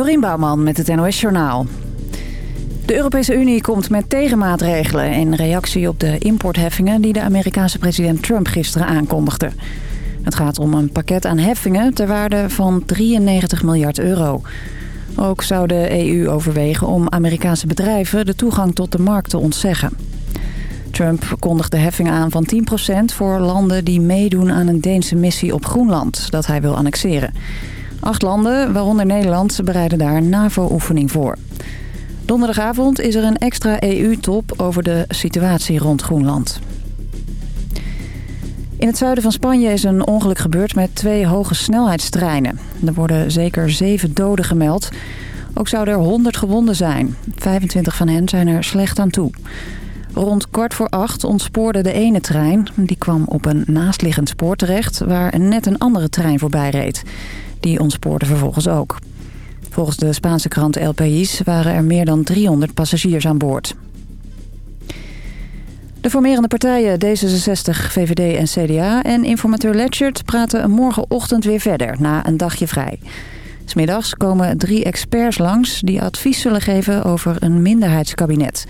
Dorien Bouwman met het NOS Journaal. De Europese Unie komt met tegenmaatregelen in reactie op de importheffingen... die de Amerikaanse president Trump gisteren aankondigde. Het gaat om een pakket aan heffingen ter waarde van 93 miljard euro. Ook zou de EU overwegen om Amerikaanse bedrijven de toegang tot de markt te ontzeggen. Trump kondigde heffingen aan van 10% voor landen die meedoen aan een Deense missie op Groenland... dat hij wil annexeren. Acht landen, waaronder Nederland, bereiden daar NAVO-oefening voor. Donderdagavond is er een extra EU-top over de situatie rond Groenland. In het zuiden van Spanje is een ongeluk gebeurd met twee hoge snelheidstreinen. Er worden zeker zeven doden gemeld. Ook zouden er 100 gewonden zijn. 25 van hen zijn er slecht aan toe. Rond kwart voor acht ontspoorde de ene trein. Die kwam op een naastliggend spoor terecht waar net een andere trein voorbij reed. Die ontspoorde vervolgens ook. Volgens de Spaanse krant El País waren er meer dan 300 passagiers aan boord. De formerende partijen D66, VVD en CDA en informateur Letchert praten morgenochtend weer verder na een dagje vrij. Smiddags komen drie experts langs die advies zullen geven over een minderheidskabinet.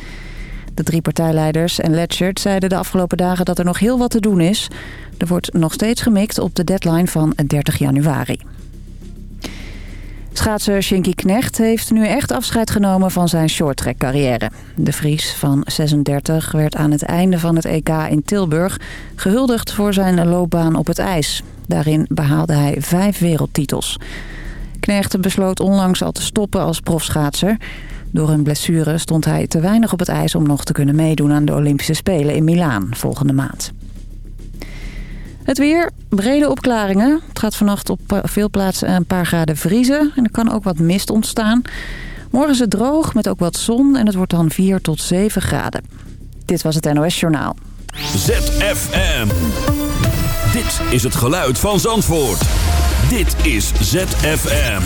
De drie partijleiders en Letchert zeiden de afgelopen dagen dat er nog heel wat te doen is. Er wordt nog steeds gemikt op de deadline van 30 januari. Schaatser Shinky Knecht heeft nu echt afscheid genomen van zijn shorttrack carrière. De Vries van 36 werd aan het einde van het EK in Tilburg gehuldigd voor zijn loopbaan op het ijs. Daarin behaalde hij vijf wereldtitels. Knecht besloot onlangs al te stoppen als profschaatser. Door een blessure stond hij te weinig op het ijs om nog te kunnen meedoen aan de Olympische Spelen in Milaan volgende maand. Het weer, brede opklaringen. Het gaat vannacht op eh, veel plaatsen een paar graden vriezen. En er kan ook wat mist ontstaan. Morgen is het droog met ook wat zon en het wordt dan 4 tot 7 graden. Dit was het NOS Journaal. ZFM. Dit is het geluid van Zandvoort. Dit is ZFM.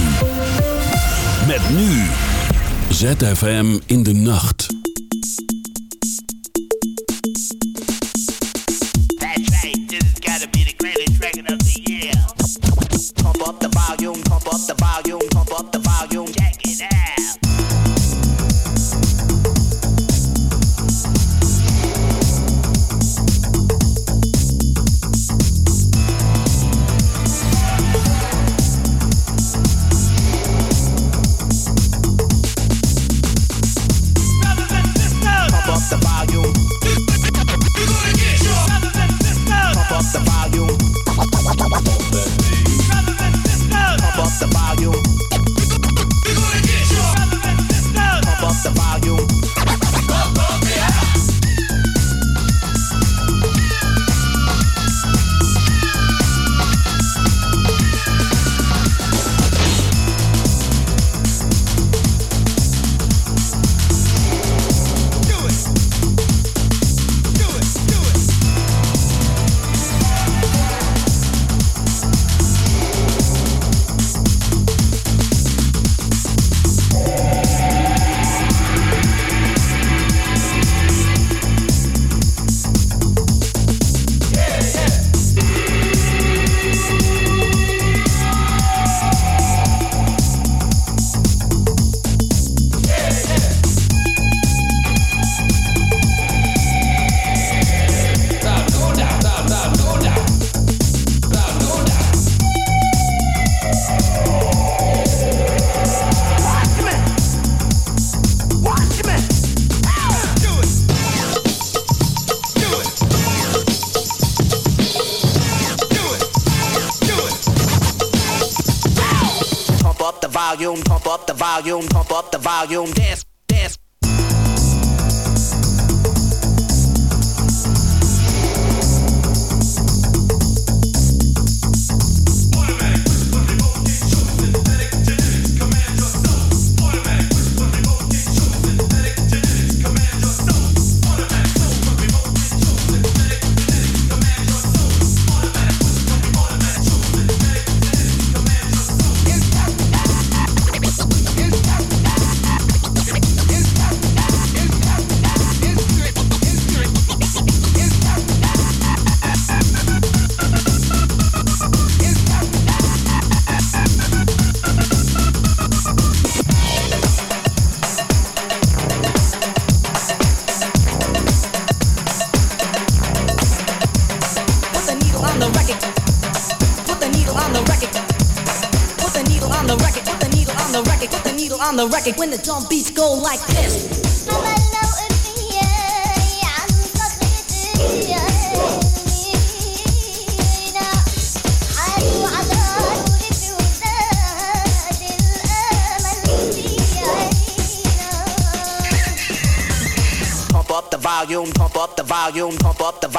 Met nu. ZFM in de nacht. 악용돼.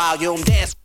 Volume dance.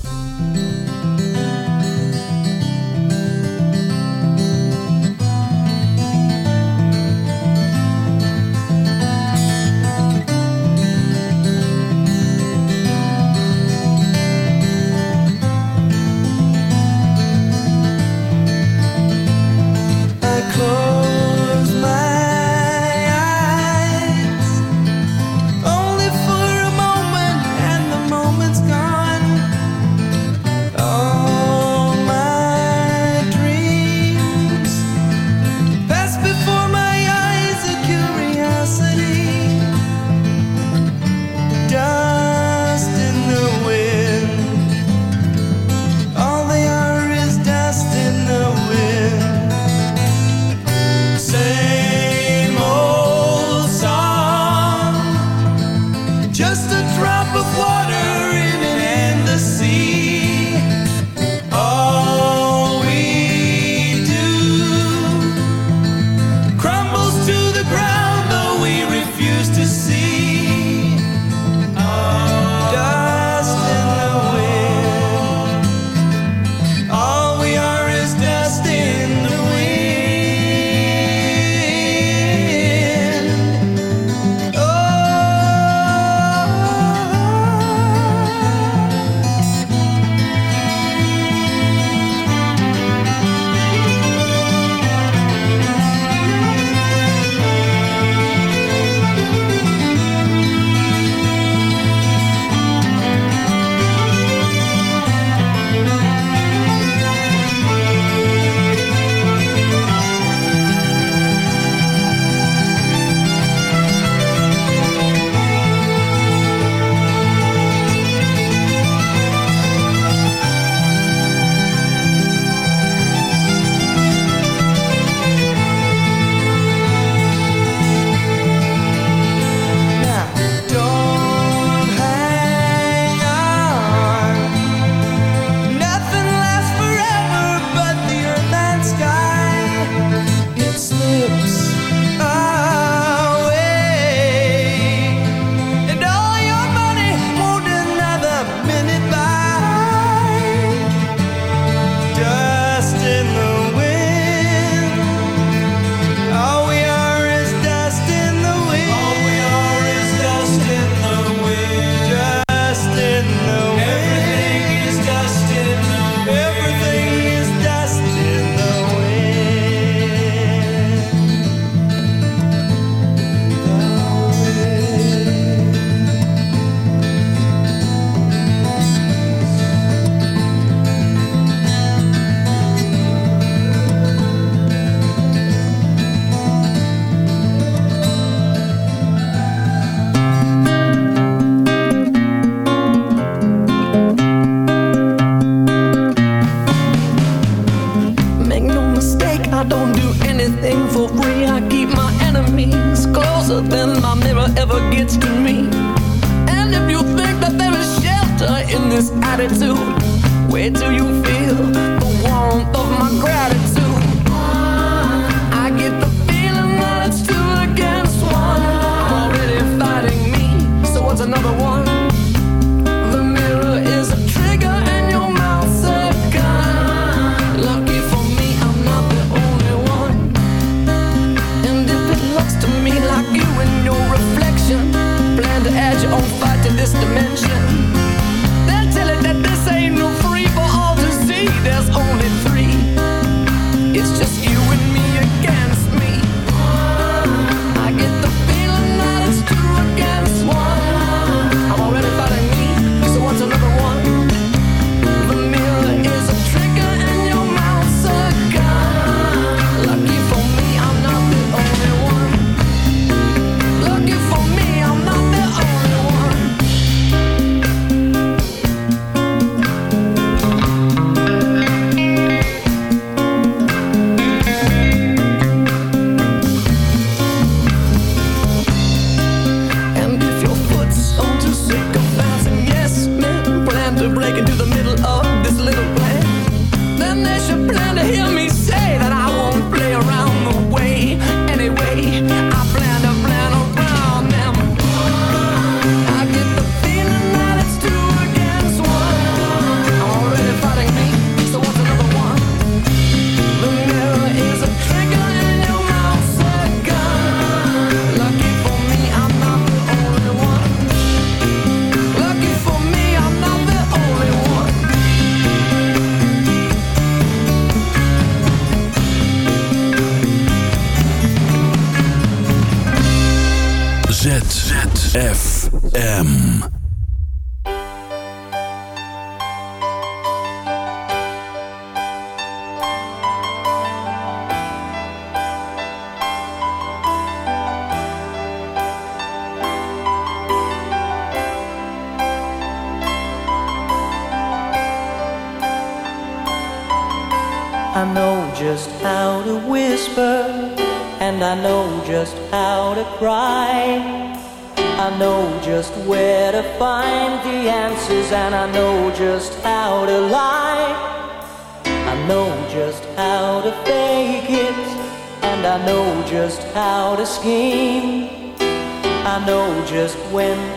don't do anything for free. I keep my enemies closer than my mirror ever gets to me. And if you think that there is shelter in this attitude, wait till you feel the warmth of my gratitude.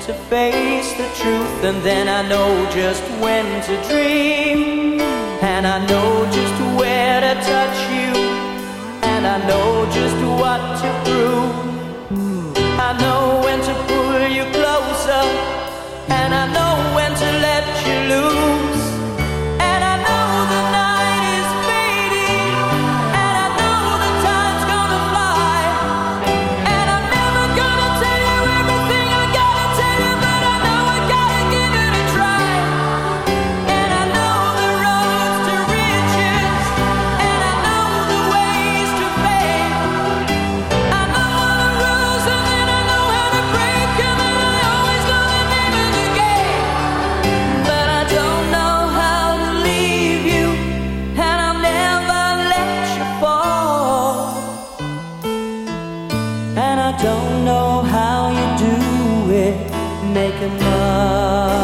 to face the truth, and then I know just when to dream. fatima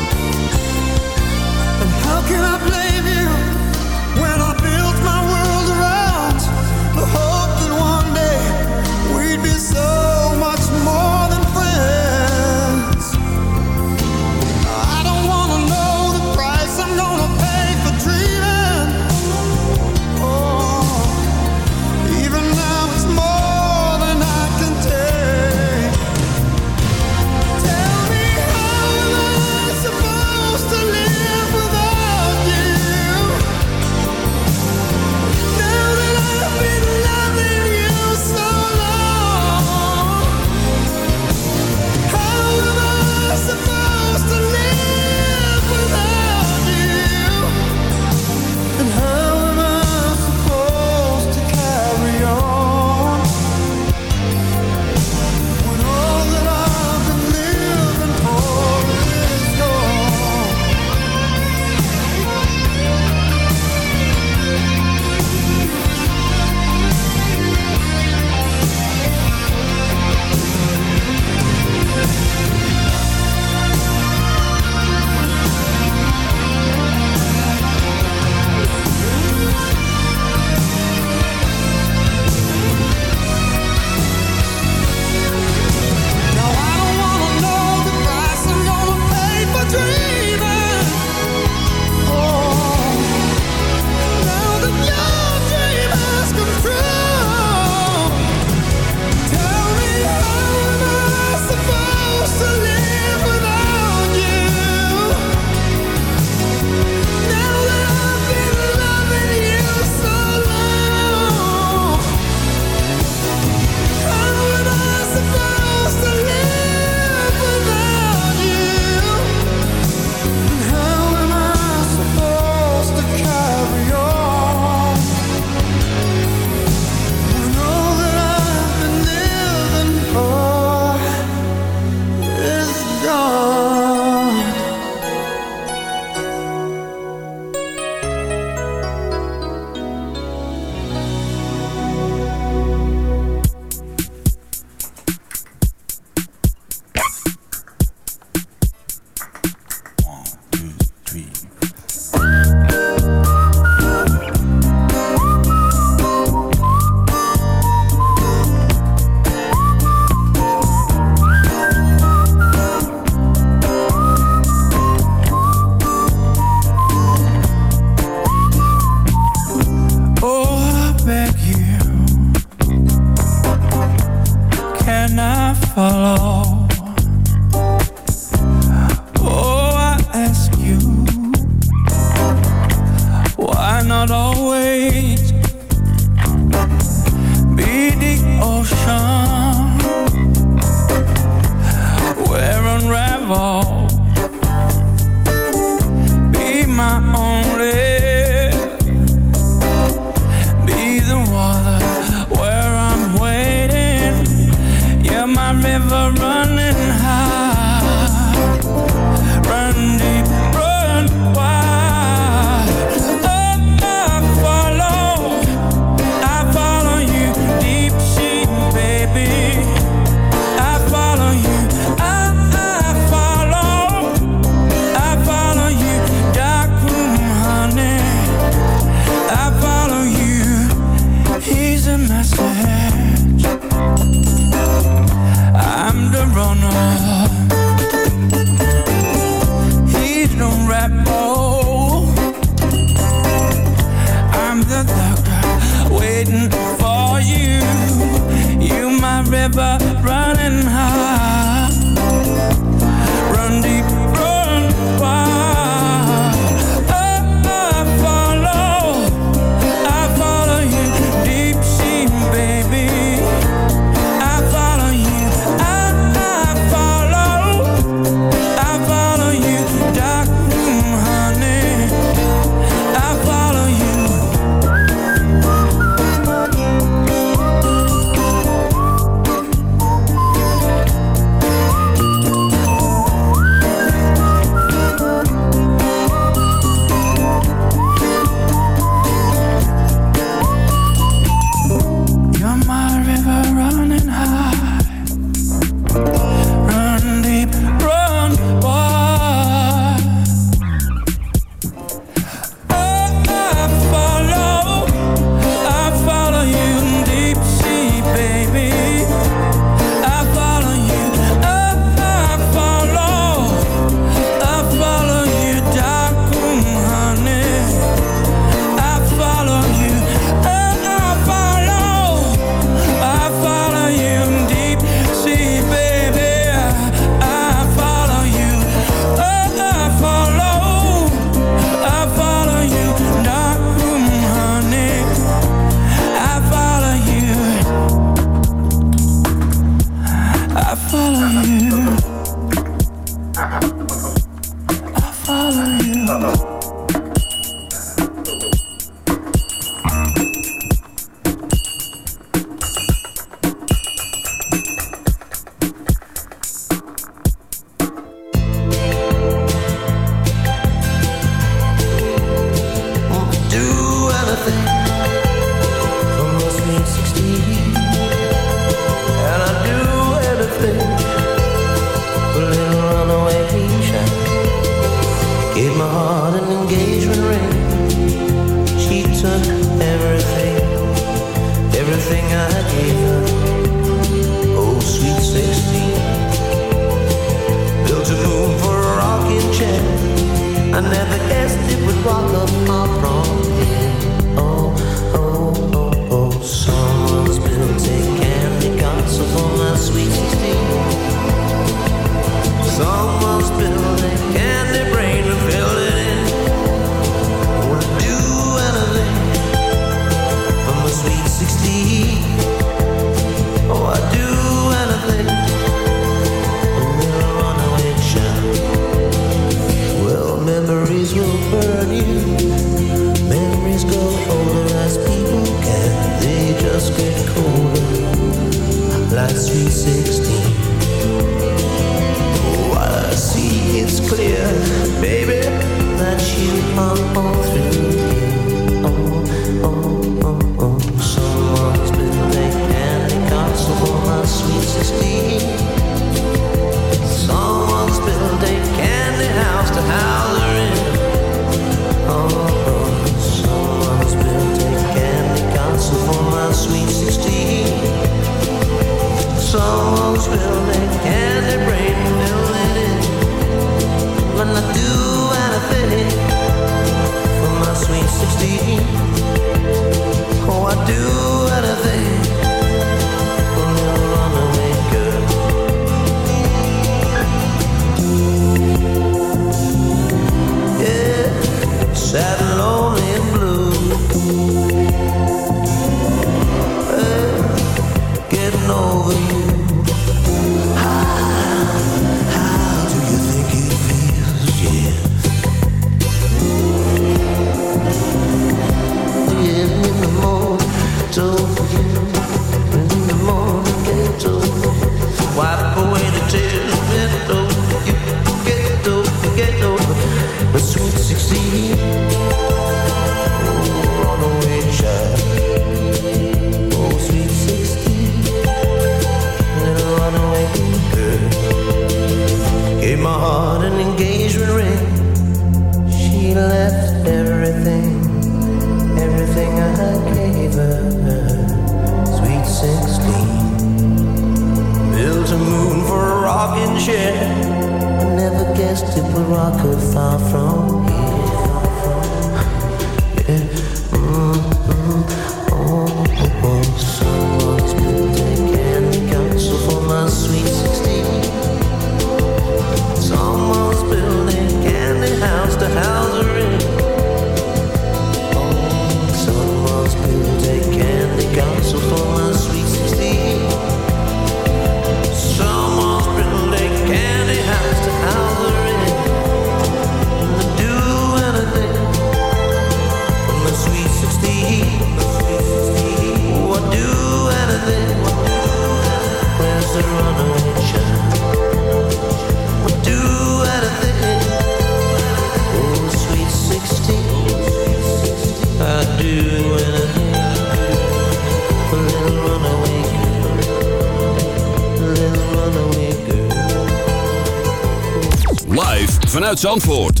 Zandvoort.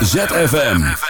ZFM.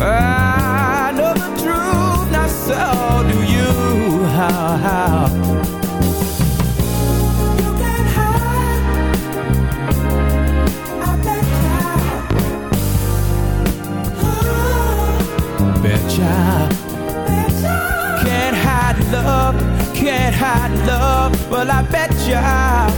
I know the truth, not so do you. How, how? Can't hide love, can't hide love, Well, I bet ya.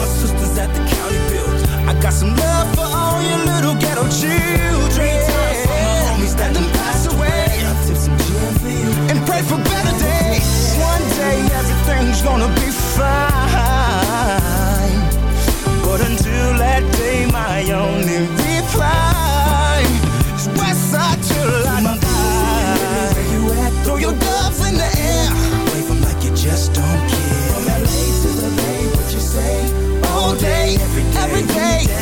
My sisters at the county build. I got some love for all your little ghetto children. Times for my homies that done passed away. I tip some gin for you and pray for better days. One day everything's gonna be fine. But until that day, my only reply is Westside till I die. Throw your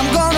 I'm gonna